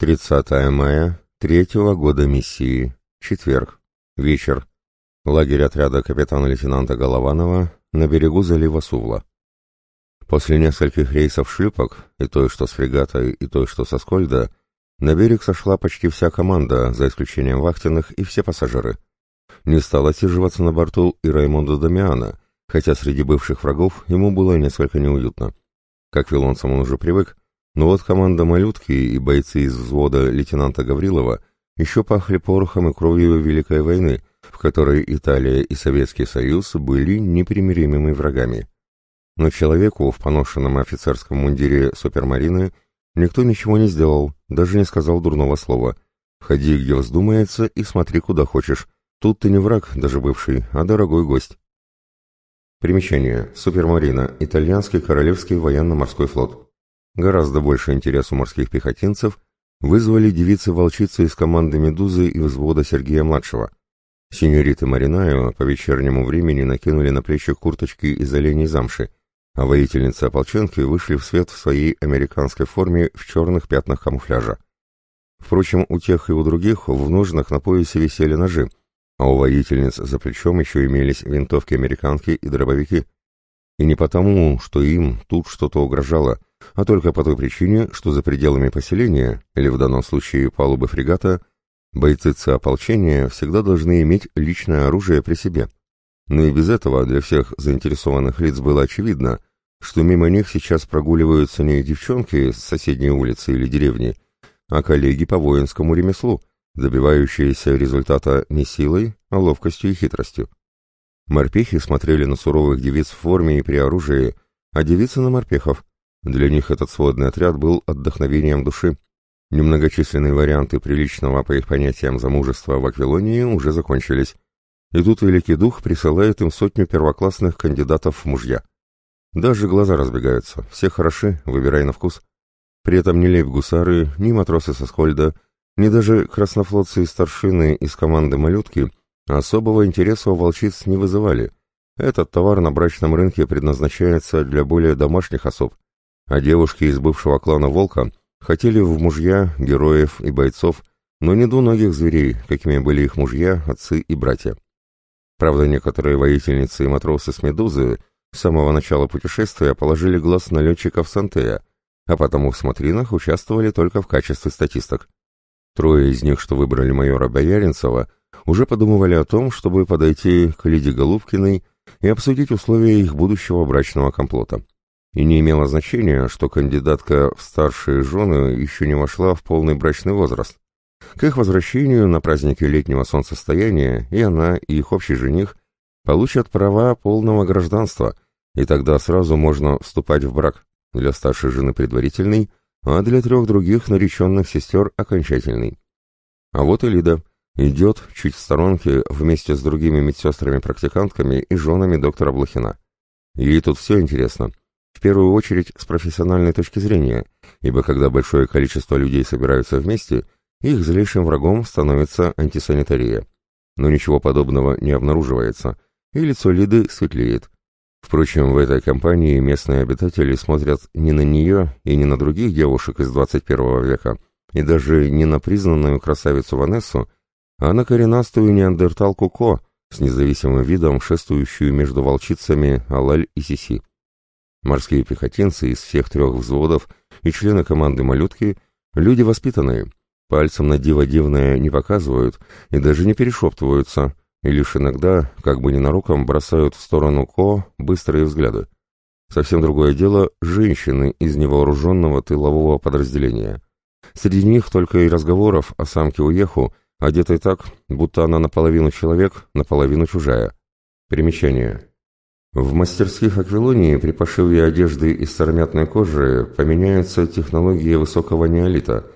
30 мая третьего года миссии. Четверг. Вечер. Лагерь отряда капитана-лейтенанта Голованова на берегу залива Сувла. После нескольких рейсов шлюпок, и той, что с фрегата, и той, что со Скольда, на берег сошла почти вся команда, за исключением вахтенных и все пассажиры. Не стал отсиживаться на борту и Раймонда Дамиана, хотя среди бывших врагов ему было несколько неуютно. Как вилонцам он уже привык, но вот команда «Малютки» и бойцы из взвода лейтенанта Гаврилова еще пахли порохом и кровью Великой войны, в которой Италия и Советский Союз были непримиримыми врагами. Но человеку в поношенном офицерском мундире супермарины никто ничего не сделал, даже не сказал дурного слова. «Ходи, где вздумается, и смотри, куда хочешь. Тут ты не враг, даже бывший, а дорогой гость». Примечание. Супермарина. Итальянский Королевский военно-морской флот. Гораздо больше интерес у морских пехотинцев вызвали девицы-волчицы из команды «Медузы» и взвода Сергея-младшего. Синьориты Маринаева по вечернему времени накинули на плечи курточки из оленей замши, а воительницы-ополченки вышли в свет в своей американской форме в черных пятнах камуфляжа. Впрочем, у тех и у других в ножнах на поясе висели ножи, а у воительниц за плечом еще имелись винтовки-американки и дробовики. И не потому, что им тут что-то угрожало – а только по той причине, что за пределами поселения, или в данном случае палубы фрегата, бойцы ополчения всегда должны иметь личное оружие при себе. Но и без этого для всех заинтересованных лиц было очевидно, что мимо них сейчас прогуливаются не девчонки с соседней улицы или деревни, а коллеги по воинскому ремеслу, добивающиеся результата не силой, а ловкостью и хитростью. Морпехи смотрели на суровых девиц в форме и при оружии, а девицы на морпехов, для них этот сводный отряд был отдохновением души. Немногочисленные варианты приличного, по их понятиям, замужества в Аквилонии уже закончились. И тут Великий Дух присылает им сотню первоклассных кандидатов в мужья. Даже глаза разбегаются, все хороши, выбирай на вкус. При этом ни лейб-гусары, ни матросы со Скольда, ни даже краснофлотцы и старшины из команды «Малютки» особого интереса у волчиц не вызывали. Этот товар на брачном рынке предназначается для более домашних особ, а девушки из бывшего клана Волка хотели в мужья героев и бойцов, но не двуногих зверей, какими были их мужья, отцы и братья. Правда, некоторые воительницы и матросы с Медузы с самого начала путешествия положили глаз на летчиков Сантея, а потому в смотринах участвовали только в качестве статисток. Трое из них, что выбрали майора Бояринцева, уже подумывали о том, чтобы подойти к Лиде Голубкиной и обсудить условия их будущего брачного комплота и не имело значения, что кандидатка в старшие жены еще не вошла в полный брачный возраст. К их возвращению на празднике летнего солнцестояния и она, и их общий жених получат права полного гражданства, и тогда сразу можно вступать в брак, для старшей жены предварительный, а для трех других нареченных сестер окончательный. А вот и Лида идет чуть в сторонке вместе с другими медсестрами-практикантками и женами доктора Блохина. Ей тут все интересно — в первую очередь с профессиональной точки зрения, ибо когда большое количество людей собираются вместе, их злейшим врагом становится антисанитария. Но ничего подобного не обнаруживается, и лицо Лиды светлеет. Впрочем, в этой компании местные обитатели смотрят не на нее и не на других девушек из 21 века, и даже не на признанную красавицу Ванессу, а на коренастую неандерталку Ко с независимым видом, шествующую между волчицами Алаль и Сиси. Морские пехотинцы из всех трех взводов и члены команды «Малютки» — люди воспитанные, пальцем на диво дивное не показывают и даже не перешептываются, и лишь иногда, как бы ненароком, бросают в сторону Ко быстрые взгляды. Совсем другое дело — женщины из невооруженного тылового подразделения. Среди них только и разговоров о самке Уеху, одетой так, будто она наполовину человек, наполовину чужая. Примечание. В мастерских Аквилонии при пошиве одежды из сормятной кожи поменяются технологии высокого неолита.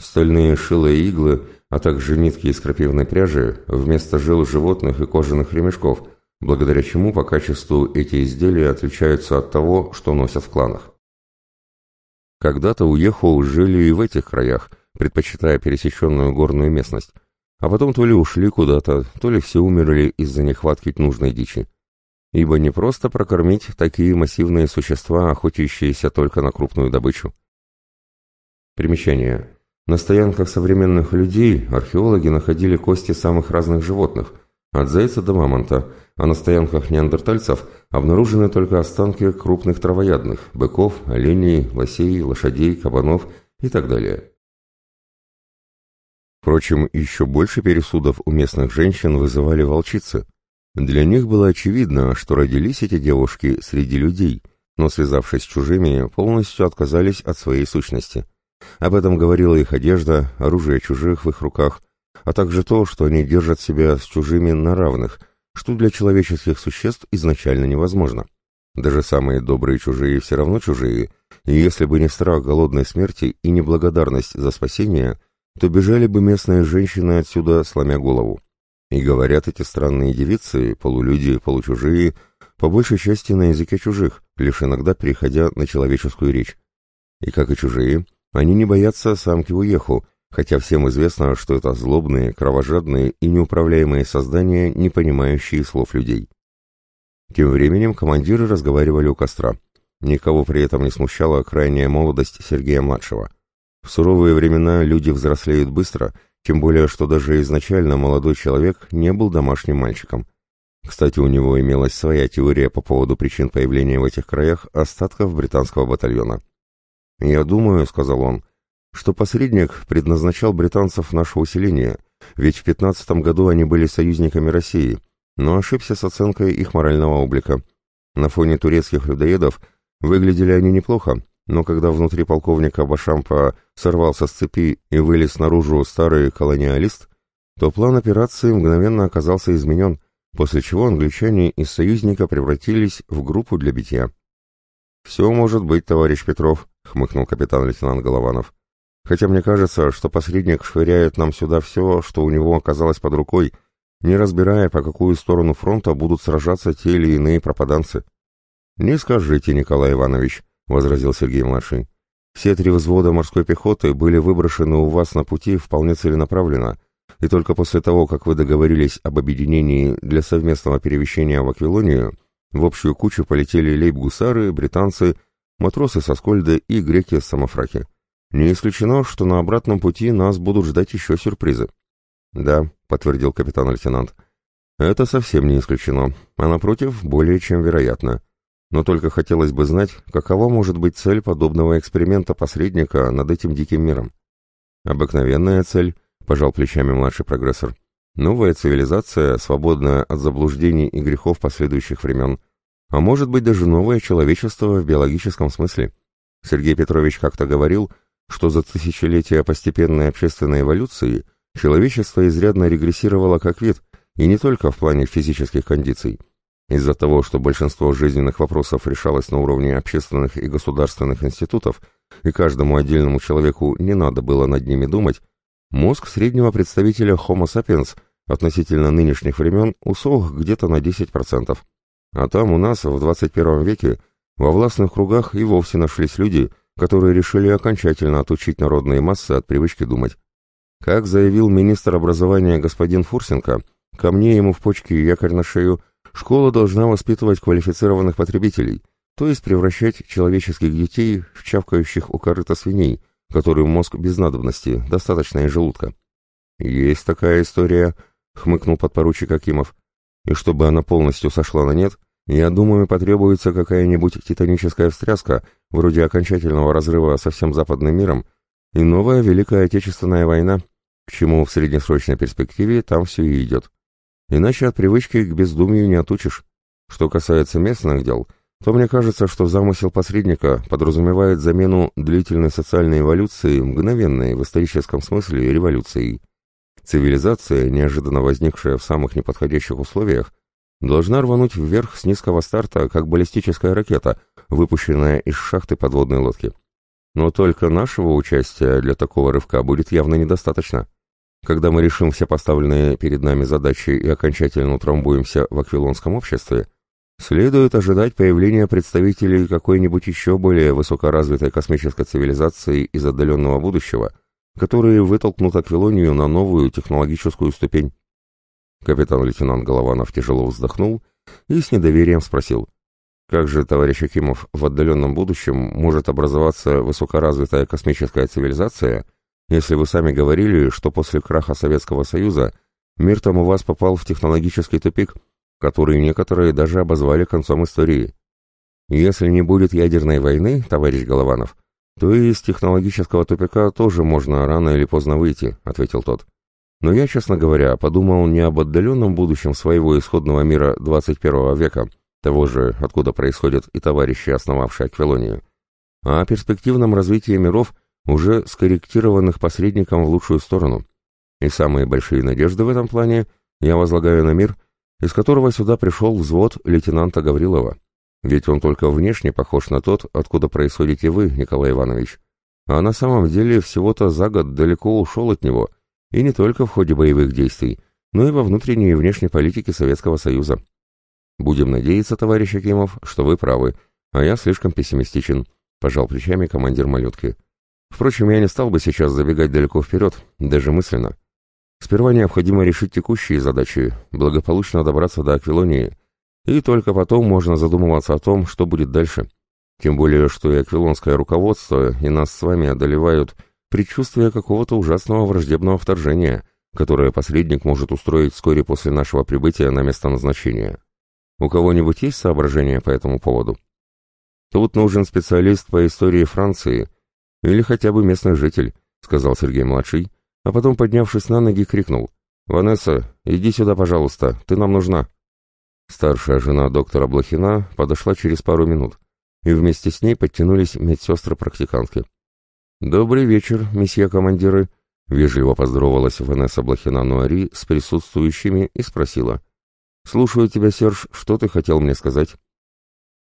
Стальные шило и иглы, а также нитки из крапивной пряжи вместо жил животных и кожаных ремешков, благодаря чему по качеству эти изделия отличаются от того, что носят в кланах. Когда-то у Ехоу жили и в этих краях, предпочитая пересеченную горную местность, а потом то ли ушли куда-то, то ли все умерли из-за нехватки нужной дичи ибо не просто прокормить такие массивные существа, охотящиеся только на крупную добычу. Примечание. На стоянках современных людей археологи находили кости самых разных животных, от зайца до мамонта, а на стоянках неандертальцев обнаружены только останки крупных травоядных – быков, оленей, лосей, лошадей, кабанов и так далее. Впрочем, еще больше пересудов у местных женщин вызывали волчицы. Для них было очевидно, что родились эти девушки среди людей, но, связавшись с чужими, полностью отказались от своей сущности. Об этом говорила их одежда, оружие чужих в их руках, а также то, что они держат себя с чужими на равных – что для человеческих существ изначально невозможно. Даже самые добрые чужие все равно чужие, и если бы не страх голодной смерти и неблагодарность за спасение, то бежали бы местные женщины отсюда, сломя голову. И говорят эти странные девицы, полулюди, получужие, по большей части на языке чужих, лишь иногда переходя на человеческую речь. И как и чужие, они не боятся самки уеху, хотя всем известно, что это злобные, кровожадные и неуправляемые создания, не понимающие слов людей. Тем временем командиры разговаривали у костра. Никого при этом не смущала крайняя молодость Сергея-младшего. В суровые времена люди взрослеют быстро, тем более, что даже изначально молодой человек не был домашним мальчиком. Кстати, у него имелась своя теория по поводу причин появления в этих краях остатков британского батальона. «Я думаю», — сказал он, — что посредник предназначал британцев наше усиление, ведь в 15 году они были союзниками России, но ошибся с оценкой их морального облика. На фоне турецких людоедов выглядели они неплохо, но когда внутри полковника Башампа сорвался с цепи и вылез наружу старый колониалист, то план операции мгновенно оказался изменен, после чего англичане из союзника превратились в группу для битья. «Все может быть, товарищ Петров», — хмыкнул капитан-лейтенант Голованов. Хотя мне кажется, что посредник швыряет нам сюда все, что у него оказалось под рукой, не разбирая, по какую сторону фронта будут сражаться те или иные пропаданцы. «Не скажите, Николай Иванович», — возразил Сергей-младший. «Все три взвода морской пехоты были выброшены у вас на пути вполне целенаправленно, и только после того, как вы договорились об объединении для совместного перемещения в Аквилонию, в общую кучу полетели лейб-гусары, британцы, матросы со Скольда и греки с Самофраки. Не исключено, что на обратном пути нас будут ждать еще сюрпризы. Да, подтвердил капитан-лейтенант. Это совсем не исключено, а напротив, более чем вероятно. Но только хотелось бы знать, какова может быть цель подобного эксперимента посредника над этим диким миром. Обыкновенная цель, пожал плечами младший прогрессор. Новая цивилизация, свободная от заблуждений и грехов последующих времен. А может быть даже новое человечество в биологическом смысле. Сергей Петрович как-то говорил, что за тысячелетия постепенной общественной эволюции человечество изрядно регрессировало как вид, и не только в плане физических кондиций. Из-за того, что большинство жизненных вопросов решалось на уровне общественных и государственных институтов, и каждому отдельному человеку не надо было над ними думать, мозг среднего представителя Homo sapiens относительно нынешних времен усох где-то на 10%. А там у нас в 21 веке во властных кругах и вовсе нашлись люди – которые решили окончательно отучить народные массы от привычки думать. Как заявил министр образования господин Фурсенко, ко мне ему в почки и якорь на шею, школа должна воспитывать квалифицированных потребителей, то есть превращать человеческих детей в чавкающих у корыта свиней, которым мозг без надобности, достаточно и желудка. «Есть такая история», — хмыкнул подпоручик Акимов. «И чтобы она полностью сошла на нет, я думаю, потребуется какая-нибудь титаническая встряска, вроде окончательного разрыва со всем западным миром, и новая Великая Отечественная война, к чему в среднесрочной перспективе там все и идет. Иначе от привычки к бездумию не отучишь. Что касается местных дел, то мне кажется, что замысел посредника подразумевает замену длительной социальной эволюции мгновенной в историческом смысле революцией. Цивилизация, неожиданно возникшая в самых неподходящих условиях, должна рвануть вверх с низкого старта, как баллистическая ракета, выпущенная из шахты подводной лодки. Но только нашего участия для такого рывка будет явно недостаточно. Когда мы решим все поставленные перед нами задачи и окончательно утрамбуемся в аквилонском обществе, следует ожидать появления представителей какой-нибудь еще более высокоразвитой космической цивилизации из отдаленного будущего, которые вытолкнут Аквилонию на новую технологическую ступень. Капитан-лейтенант Голованов тяжело вздохнул и с недоверием спросил. Как же, товарищ Акимов, в отдаленном будущем может образоваться высокоразвитая космическая цивилизация, если вы сами говорили, что после краха Советского Союза мир там у вас попал в технологический тупик, который некоторые даже обозвали концом истории. Если не будет ядерной войны, товарищ Голованов, то и из технологического тупика тоже можно рано или поздно выйти, ответил тот. Но я, честно говоря, подумал не об отдаленном будущем своего исходного мира 21 века, того же, откуда происходят и товарищи, основавшие Аквилонию, а о перспективном развитии миров, уже скорректированных посредником в лучшую сторону. И самые большие надежды в этом плане я возлагаю на мир, из которого сюда пришел взвод лейтенанта Гаврилова. Ведь он только внешне похож на тот, откуда происходите вы, Николай Иванович. А на самом деле всего-то за год далеко ушел от него, и не только в ходе боевых действий, но и во внутренней и внешней политике Советского Союза. Будем надеяться, товарищ Акимов, что вы правы, а я слишком пессимистичен, пожал плечами командир малютки. Впрочем, я не стал бы сейчас забегать далеко вперед, даже мысленно. Сперва необходимо решить текущие задачи, благополучно добраться до Аквилонии, и только потом можно задумываться о том, что будет дальше. Тем более, что и аквилонское руководство, и нас с вами одолевают предчувствия какого-то ужасного враждебного вторжения, которое посредник может устроить вскоре после нашего прибытия на место назначения. У кого-нибудь есть соображения по этому поводу? Тут нужен специалист по истории Франции или хотя бы местный житель, сказал Сергей-младший, а потом, поднявшись на ноги, крикнул. «Ванесса, иди сюда, пожалуйста, ты нам нужна». Старшая жена доктора Блохина подошла через пару минут, и вместе с ней подтянулись медсестры-практикантки. «Добрый вечер, месье командиры», — вежливо поздоровалась Ванесса Блохина-Нуари с присутствующими и спросила. «Слушаю тебя, Серж, что ты хотел мне сказать?»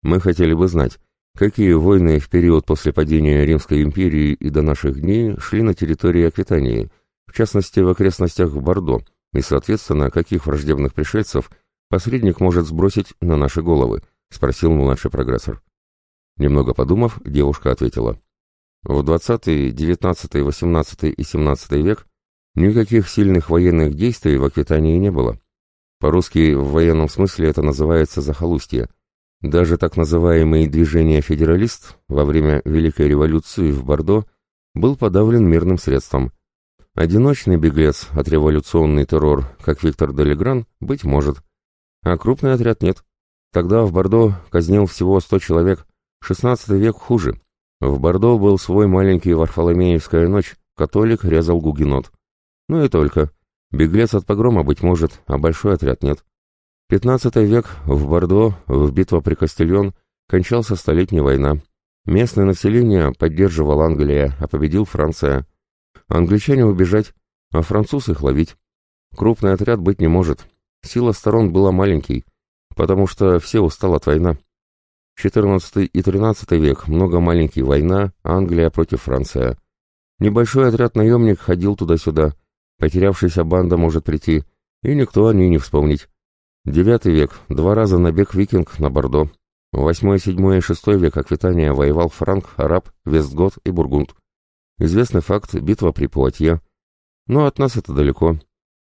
«Мы хотели бы знать, какие войны в период после падения Римской империи и до наших дней шли на территории Аквитании, в частности в окрестностях Бордо, и, соответственно, каких враждебных пришельцев посредник может сбросить на наши головы?» — спросил младший прогрессор. Немного подумав, девушка ответила. В 20, 19, 18 и 17 век никаких сильных военных действий в Аквитании не было. По-русски в военном смысле это называется захолустье. Даже так называемый движение «федералист» во время Великой революции в Бордо был подавлен мирным средством. Одиночный беглец от революционный террор, как Виктор Делегран, быть может – а крупный отряд нет. Тогда в Бордо казнил всего сто человек. Шестнадцатый век хуже. В Бордо был свой маленький Варфоломеевская ночь, католик резал гугенот. Ну и только. Беглец от погрома, быть может, а большой отряд нет. Пятнадцатый век в Бордо, в битва при Кастильон, кончался столетняя война. Местное население поддерживал Англия, а победил Франция. Англичане убежать, а француз их ловить. Крупный отряд быть не может, Сила сторон была маленькой, потому что все устал от войны. 14 и 13 век, много маленький война, Англия против Франции. Небольшой отряд наемник ходил туда-сюда, потерявшаяся банда может прийти, и никто о ней не вспомнить. Девятый век, два раза набег викинг на Бордо. Восьмой, седьмой и шестой век Аквитания воевал Франк, Араб, Вестгот и Бургунд. Известный факт – битва при Пуатье. Но от нас это далеко.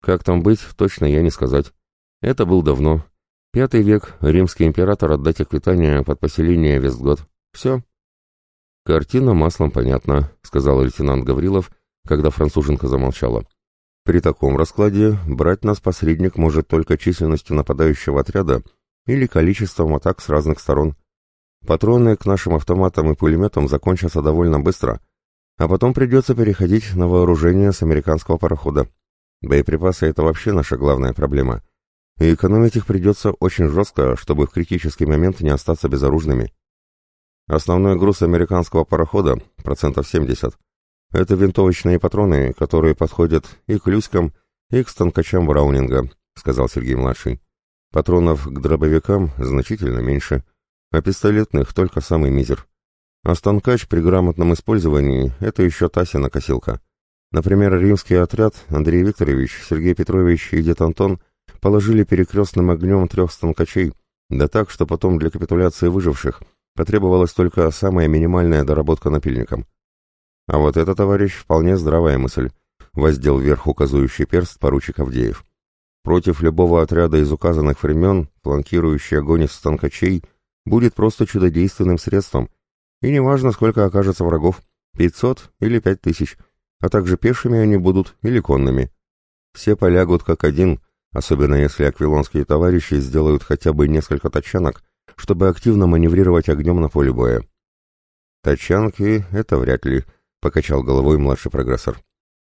Как там быть, точно я не сказать. Это был давно. Пятый век, римский император отдать Аквитания под поселение Вестгот. Все. Картина маслом понятна, сказал лейтенант Гаврилов, когда француженка замолчала. При таком раскладе брать нас посредник может только численностью нападающего отряда или количеством атак с разных сторон. Патроны к нашим автоматам и пулеметам закончатся довольно быстро, а потом придется переходить на вооружение с американского парохода. Боеприпасы — это вообще наша главная проблема и экономить их придется очень жестко, чтобы в критический момент не остаться безоружными. Основной груз американского парохода, процентов 70, это винтовочные патроны, которые подходят и к люськам, и к станкачам Браунинга, сказал Сергей-младший. Патронов к дробовикам значительно меньше, а пистолетных только самый мизер. А станкач при грамотном использовании — это еще Тасина-косилка. Например, римский отряд Андрей Викторович, Сергей Петрович и дед Антон — положили перекрестным огнем трех станкачей, да так, что потом для капитуляции выживших потребовалась только самая минимальная доработка напильником. А вот это, товарищ, вполне здравая мысль, воздел вверх указующий перст поручик Авдеев. Против любого отряда из указанных времен, фланкирующий огонь из станкачей, будет просто чудодейственным средством, и неважно, сколько окажется врагов, пятьсот или пять тысяч, а также пешими они будут или конными. Все полягут как один, особенно если аквилонские товарищи сделают хотя бы несколько тачанок, чтобы активно маневрировать огнем на поле боя. «Тачанки — это вряд ли», — покачал головой младший прогрессор.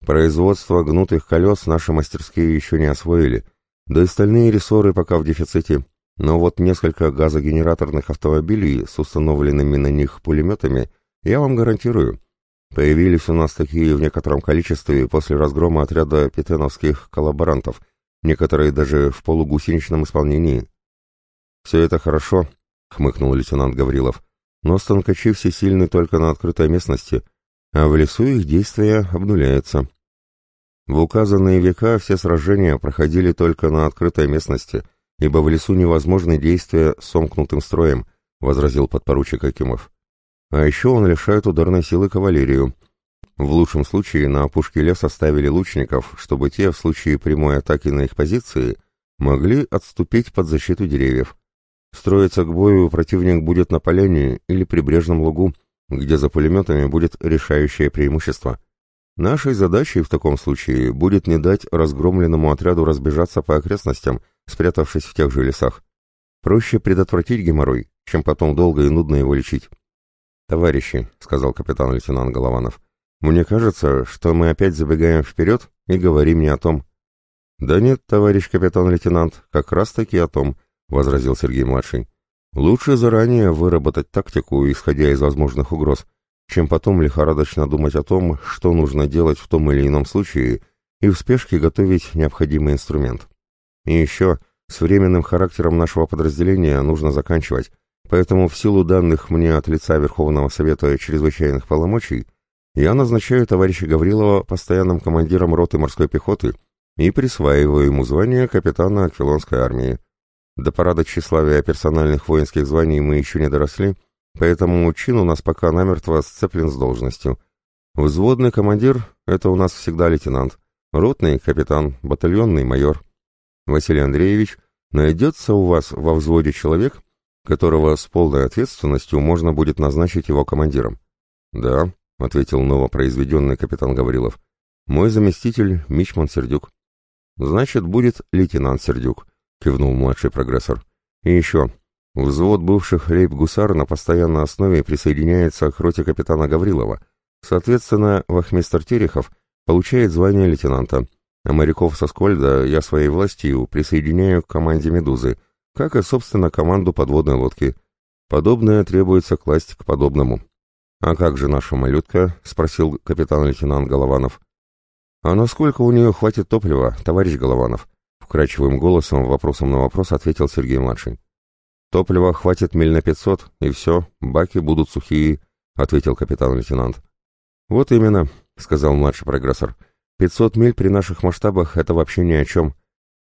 «Производство гнутых колес наши мастерские еще не освоили, да и остальные рессоры пока в дефиците, но вот несколько газогенераторных автомобилей с установленными на них пулеметами я вам гарантирую. Появились у нас такие в некотором количестве после разгрома отряда петеновских коллаборантов, некоторые даже в полугусеничном исполнении. «Все это хорошо», — хмыкнул лейтенант Гаврилов, «но станкачи все сильны только на открытой местности, а в лесу их действия обнуляются». В указанные века все сражения проходили только на открытой местности, ибо в лесу невозможны действия с сомкнутым строем, — возразил подпоручик Акимов. А еще он лишает ударной силы кавалерию. В лучшем случае на опушке леса ставили лучников, чтобы те, в случае прямой атаки на их позиции, могли отступить под защиту деревьев. Строиться к бою противник будет на поляне или прибрежном лугу, где за пулеметами будет решающее преимущество. Нашей задачей в таком случае будет не дать разгромленному отряду разбежаться по окрестностям, спрятавшись в тех же лесах. Проще предотвратить геморрой, чем потом долго и нудно его лечить. «Товарищи», — сказал капитан-лейтенант Голованов, — «мне кажется, что мы опять забегаем вперед и говорим не о том». «Да нет, товарищ капитан-лейтенант, как раз-таки о том», — возразил Сергей-младший. «Лучше заранее выработать тактику, исходя из возможных угроз, чем потом лихорадочно думать о том, что нужно делать в том или ином случае, и в спешке готовить необходимый инструмент. И еще, с временным характером нашего подразделения нужно заканчивать, поэтому в силу данных мне от лица Верховного Совета чрезвычайных полномочий я назначаю товарища Гаврилова постоянным командиром роты морской пехоты и присваиваю ему звание капитана Аквилонской армии. До парада тщеславия персональных воинских званий мы еще не доросли, Поэтому чин у нас пока намертво сцеплен с должностью. Взводный командир — это у нас всегда лейтенант, ротный — капитан, батальонный — майор. Василий Андреевич, найдется у вас во взводе человек, которого с полной ответственностью можно будет назначить его командиром? Да, — ответил новопроизведенный капитан Гаврилов. Мой заместитель — Мичман Сердюк. Значит, будет лейтенант Сердюк, — кивнул младший прогрессор. И еще, Взвод бывших лейб-гусар на постоянной основе присоединяется к роте капитана Гаврилова. Соответственно, вахмистр Терехов получает звание лейтенанта, а моряков со Скольда я своей властью присоединяю к команде «Медузы», как и, собственно, команду подводной лодки. Подобное требуется класть к подобному. «А как же наша малютка?» — спросил капитан-лейтенант Голованов. «А насколько у нее хватит топлива, товарищ Голованов?» — вкрадчивым голосом вопросом на вопрос ответил Сергей-младший. «Топлива хватит миль на пятьсот, и все, баки будут сухие», — ответил капитан-лейтенант. «Вот именно», — сказал младший прогрессор. «Пятьсот миль при наших масштабах — это вообще ни о чем.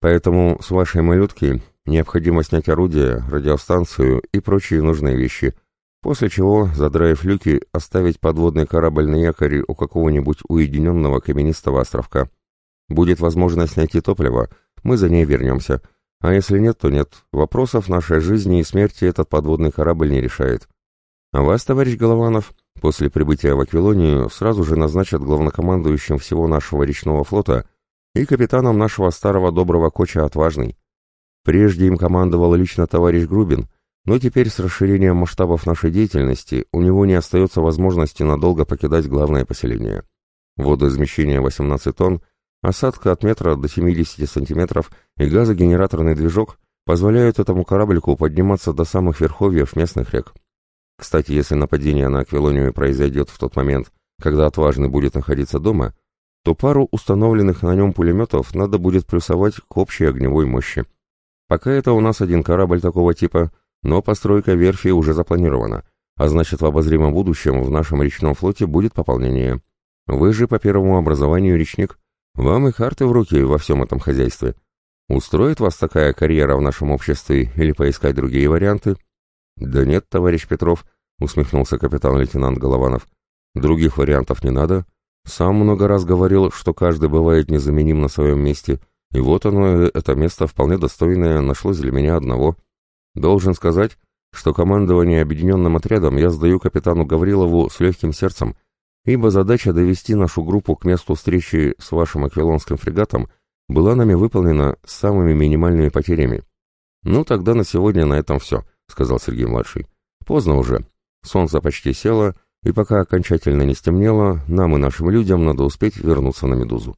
Поэтому с вашей малютки необходимо снять орудие, радиостанцию и прочие нужные вещи, после чего, задраив люки, оставить подводный корабль на якоре у какого-нибудь уединенного каменистого островка. Будет возможность найти топливо, мы за ней вернемся». А если нет, то нет. Вопросов нашей жизни и смерти этот подводный корабль не решает. А вас, товарищ Голованов, после прибытия в Аквилонию сразу же назначат главнокомандующим всего нашего речного флота и капитаном нашего старого доброго коча «Отважный». Прежде им командовал лично товарищ Грубин, но теперь с расширением масштабов нашей деятельности у него не остается возможности надолго покидать главное поселение. Водоизмещение 18 тонн Осадка от метра до 70 сантиметров и газогенераторный движок позволяют этому кораблику подниматься до самых верховьев местных рек. Кстати, если нападение на Аквилонию произойдет в тот момент, когда отважный будет находиться дома, то пару установленных на нем пулеметов надо будет плюсовать к общей огневой мощи. Пока это у нас один корабль такого типа, но постройка верфи уже запланирована, а значит в обозримом будущем в нашем речном флоте будет пополнение. Вы же по первому образованию речник, вам и карты в руки во всем этом хозяйстве. Устроит вас такая карьера в нашем обществе или поискать другие варианты? Да нет, товарищ Петров, усмехнулся капитан-лейтенант Голованов. Других вариантов не надо. Сам много раз говорил, что каждый бывает незаменим на своем месте, и вот оно, это место вполне достойное, нашлось для меня одного. Должен сказать, что командование объединенным отрядом я сдаю капитану Гаврилову с легким сердцем, ибо задача довести нашу группу к месту встречи с вашим аквилонским фрегатом была нами выполнена с самыми минимальными потерями. «Ну, тогда на сегодня на этом все», — сказал Сергей-младший. «Поздно уже. Солнце почти село, и пока окончательно не стемнело, нам и нашим людям надо успеть вернуться на «Медузу».